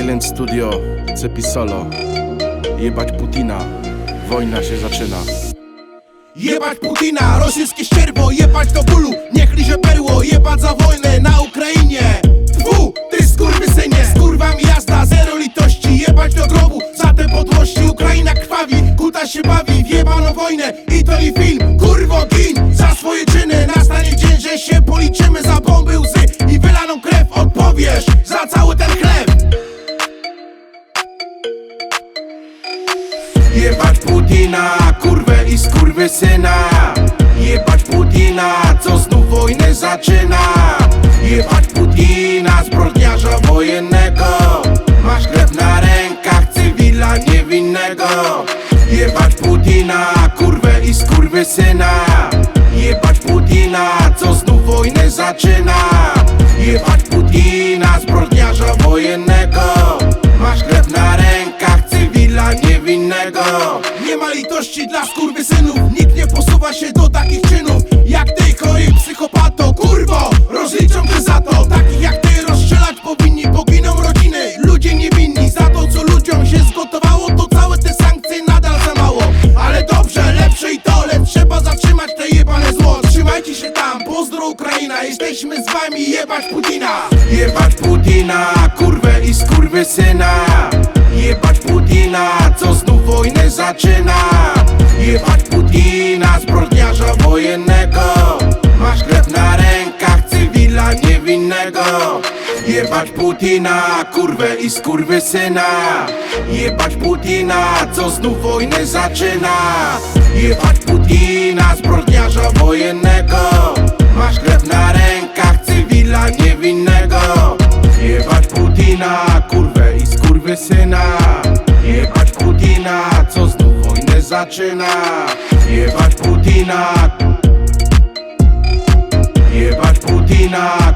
Island Studio, Cepi Solo. Jebać Putina, wojna się zaczyna. Jebać Putina, rosyjskie ścierwo, jebać do bólu. Niech liże perło, jebać za wojnę na Ukrainie. Tfu, ty skurwysynie, z kurwami jazda, zero litości. Jebać do grobu, za te podłości Ukraina krwawi, kuta się bawi. W jebaną wojnę I to nie film, Jebać Putina, kurwę i skurwysyna Jebać Putina, co znów wojnę zaczyna. Jebać Putina, zbrodniarza wojennego. Masz krew na rękach, cywila niewinnego. Jebać Putina, kurwę i skurwysyna Jebać Putina, co znów wojnę zaczyna. Jebać Putina, zbrodniarza wojennego Nie ma litości dla skurwysynów. Nikt nie posuwa się do takich czynów Jak ty, chory psychopato Kurwo, rozliczą cię za to. Takich jak ty rozstrzelać powinni Poginą rodziny, ludzie niewinni. Za to co ludziom się zgotowało To całe te sankcje nadal za mało. Ale dobrze, lepsze i to Lecz trzeba zatrzymać te jebane zło. Trzymajcie się tam, pozdro Ukraina. Jesteśmy z wami, jebać Putina. Jebać Putina, kurwę i skurwysyna. Jebać Putina, wojnę zaczyna. Jebać Putina, zbrodniarza wojennego. Masz krew na rękach, cywila niewinnego. Jebać Putina, kurwę i skurwysyna Jebać Putina, co znów wojnę zaczyna. Jebać Putina, zbrodniarza wojennego. Masz krew na rękach, cywila niewinnego. Jebać Putina, kurwę i skurwysyna Jebać Putina, co znów wojnę zaczyna. Jebać Putina. Jebać Putina